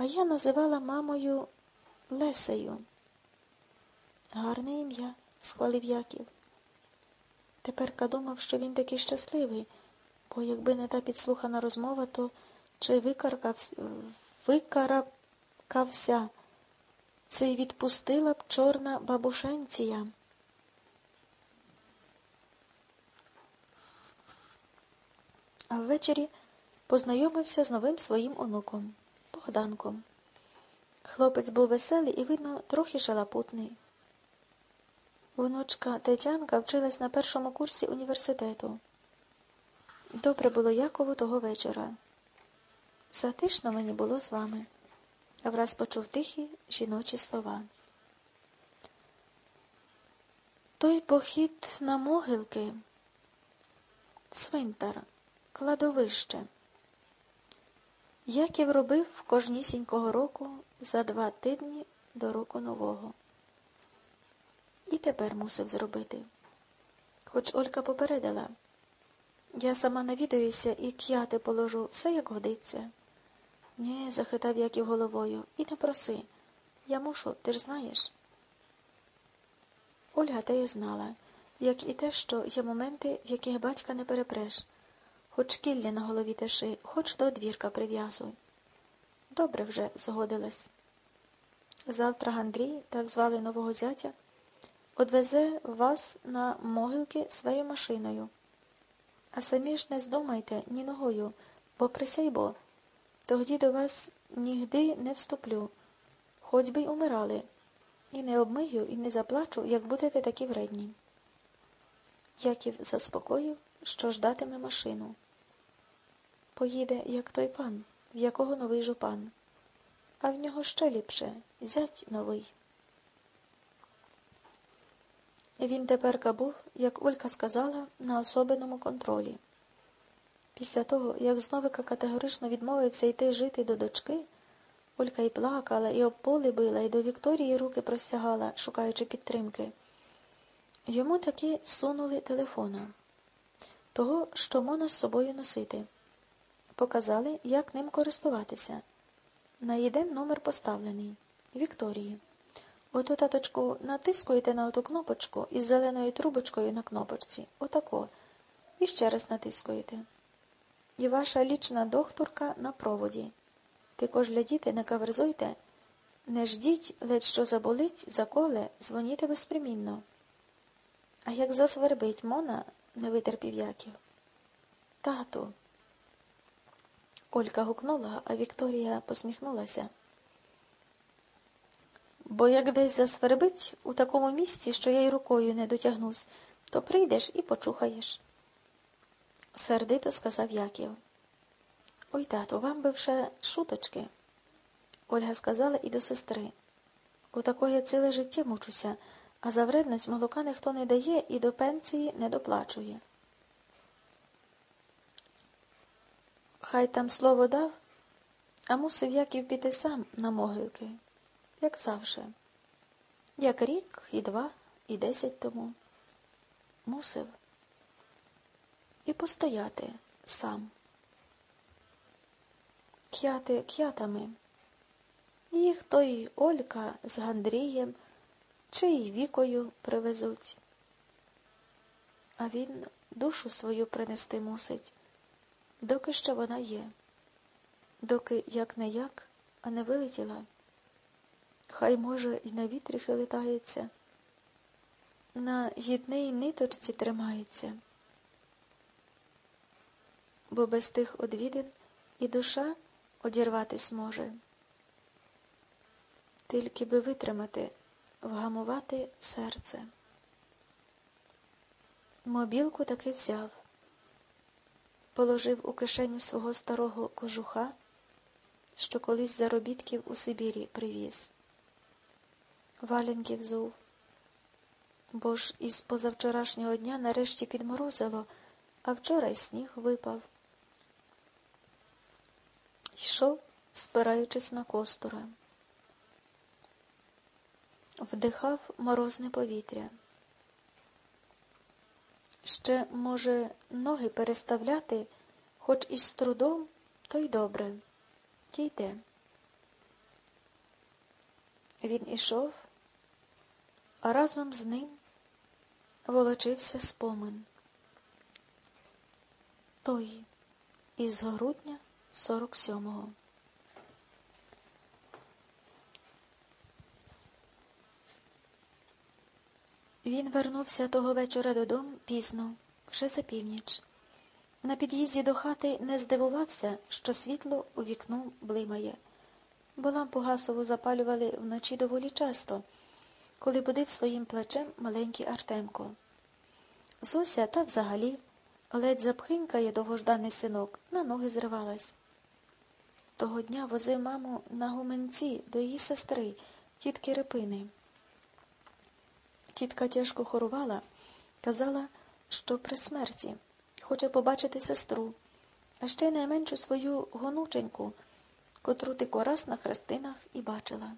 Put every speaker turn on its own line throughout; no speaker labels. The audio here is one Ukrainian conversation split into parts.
А я називала мамою Лесею. Гарне ім'я, схвалив Яків. Теперка думав, що він такий щасливий, бо якби не та підслухана розмова, то чи викаркався, викарабкався, це й відпустила б чорна бабушенція. А ввечері познайомився з новим своїм онуком Богданком. Хлопець був веселий і, видно, трохи шалапутний. Внучка Тетянка вчилась на першому курсі університету. Добре було Якову того вечора. Затишно мені було з вами, враз почув тихі жіночі слова. Той похід на могилки, цвинтар, кладовище. Яків робив кожнісінького року за два тижні до року нового. І тепер мусив зробити. Хоч Олька попередила, я сама навідаюся і к'яти положу, все як годиться. Ні, захитав Яків головою, і не проси. Я мушу, ти ж знаєш. Ольга те й знала, як і те, що є моменти, в яких батька не перепреш, хоч кілля на голові теши, хоч до двірка прив'язуй. Добре вже згодилась. Завтра Гандрій, так звали нового зятя, одвезе вас на могилки своєю машиною. А самі ж не здумайте ні ногою, бо присяй бо, тоді до вас нігди не вступлю, хоч би й умирали, і не обмию, і не заплачу, як будете такі вредні. Яків заспокоїв, що ждатиме машину. Поїде, як той пан, в якого новий жупан, а в нього ще ліпше зять новий. Він теперка був, як Олька сказала, на особеному контролі. Після того, як зновика категорично відмовився йти жити до дочки, Олька і плакала, і об поле била, і до Вікторії руки простягала, шукаючи підтримки. Йому таки всунули телефона, того, що можна з собою носити. Показали, як ним користуватися. На єдин номер поставлений Вікторії. Ото, таточку, натискуєте на оту кнопочку із зеленою трубочкою на кнопочці. Отако. І ще раз натискуєте. І ваша лічна докторка на проводі. Тикож глядіте, не каверзуйте. Не ждіть, ледь що заболить, заколе, дзвоніте безпримінно. А як засвербить Мона, не витерпів Яків. Тату. Олька гукнула, а Вікторія посміхнулася. Бо як десь засвербить у такому місці, що я й рукою не дотягнусь, то прийдеш і почухаєш. Сердито сказав Яків. Ой, тату, вам би вже шуточки. Ольга сказала і до сестри. У такої ціле життя мучуся, а за вредність молока ніхто не дає і до пенсії не доплачує. Хай там слово дав, а мусив Яків піти сам на могилки як завжди. Як рік, і два, і десять тому. Мусив і постояти сам. К'яти к'ятами. Їх той Олька з Гандрієм чи й вікою привезуть. А він душу свою принести мусить, доки що вона є, доки як не як, а не вилетіла. Хай, може, і на вітрі хилитається, на гідній ниточці тримається, бо без тих одвідин і душа одірватись може. Тільки би витримати, вгамувати серце. Мобілку таки взяв, положив у кишеню свого старого кожуха, що колись заробітків у Сибірі привіз валянки взув. Бо ж із позавчорашнього дня нарешті підморозило, а вчора й сніг випав. Йшов, спираючись на костура. Вдихав морозне повітря. Ще, може, ноги переставляти, хоч і з трудом, то й добре. Дійде. Він ішов, а разом з ним волочився спомин. Той із грудня 47-го. Він вернувся того вечора додому пізно, вже за північ. На під'їзді до хати не здивувався, що світло у вікно блимає, бо лампу гасову запалювали вночі доволі часто, коли будив своїм плечем маленький Артемко. Зося та взагалі ледь запхинькає довгожданий синок, на ноги зривалась. Того дня возив маму на гуменці до її сестри, тітки Репини. Тітка тяжко хорувала, казала, що при смерті хоче побачити сестру, а ще найменшу свою гонученьку, котру тико раз на хрестинах і бачила.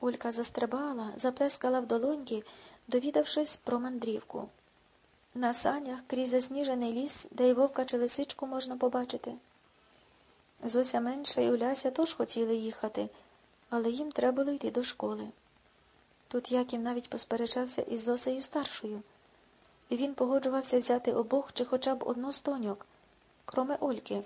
Олька застрибала, заплескала в долоньки, довідавшись про мандрівку. На санях крізь засніжений ліс, де й вовка чи лисичку можна побачити. Зося менша і Уляся теж хотіли їхати, але їм треба було йти до школи. Тут Яків навіть посперечався із Зосею старшою, і він погоджувався взяти обох чи хоча б одну з тоньок, кроме Ольки,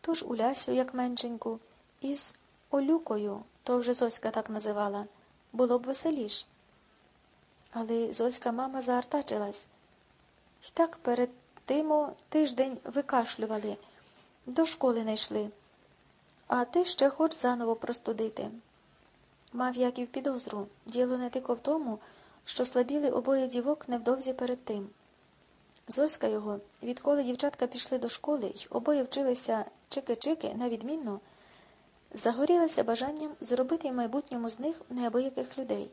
тож Улясю, як меншеньку, із Олюкою, то вже Зоська так називала, було б веселіш. Але Зоська мама заартачилась. І так перед тимо тиждень викашлювали, до школи не йшли, а ти ще хоч заново простудити. Мав як і в підозру. Діло не тико в тому, що слабіли обоє дівок невдовзі перед тим. Зоська його, відколи дівчатка пішли до школи й обоє вчилися чики-чики на відмінно, загорілася бажанням зробити в майбутньому з них неабияких людей.